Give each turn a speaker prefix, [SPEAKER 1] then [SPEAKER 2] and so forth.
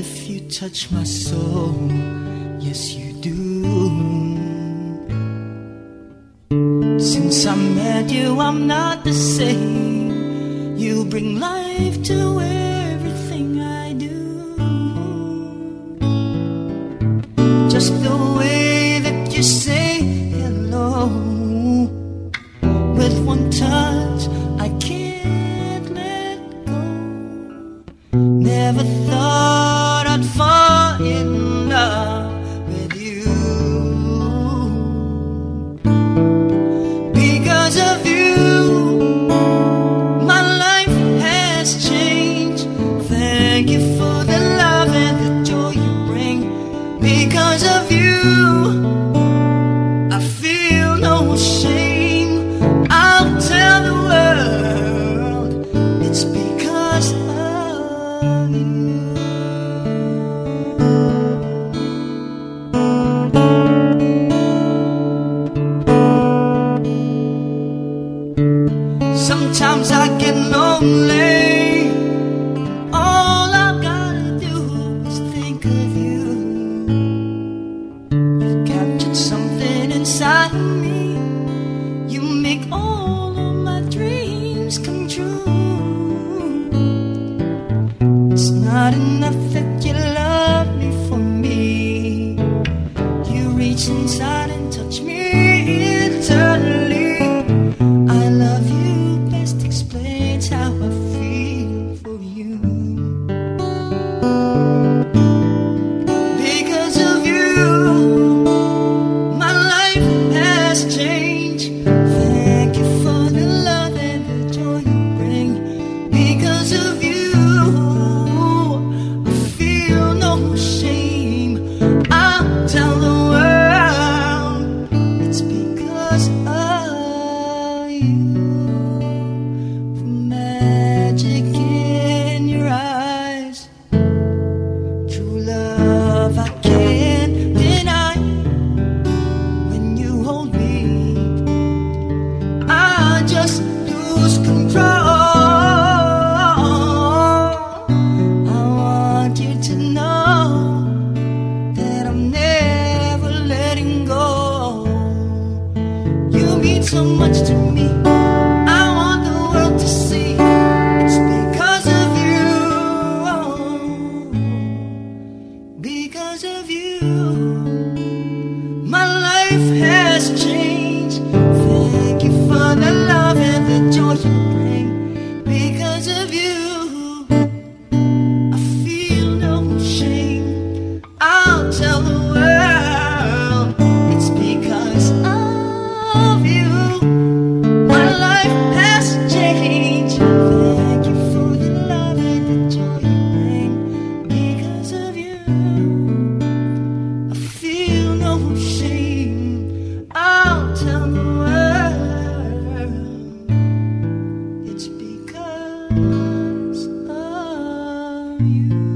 [SPEAKER 1] if you touch my soul. Yes, you do. Since I met you, I'm not the same. You bring life to everything I do. Just the way that you say hello. With one touch, I can't. Sometimes I get lonely. All I gotta do is think of you. You captured something inside me. You make all of my dreams come true. shower so much to me. you.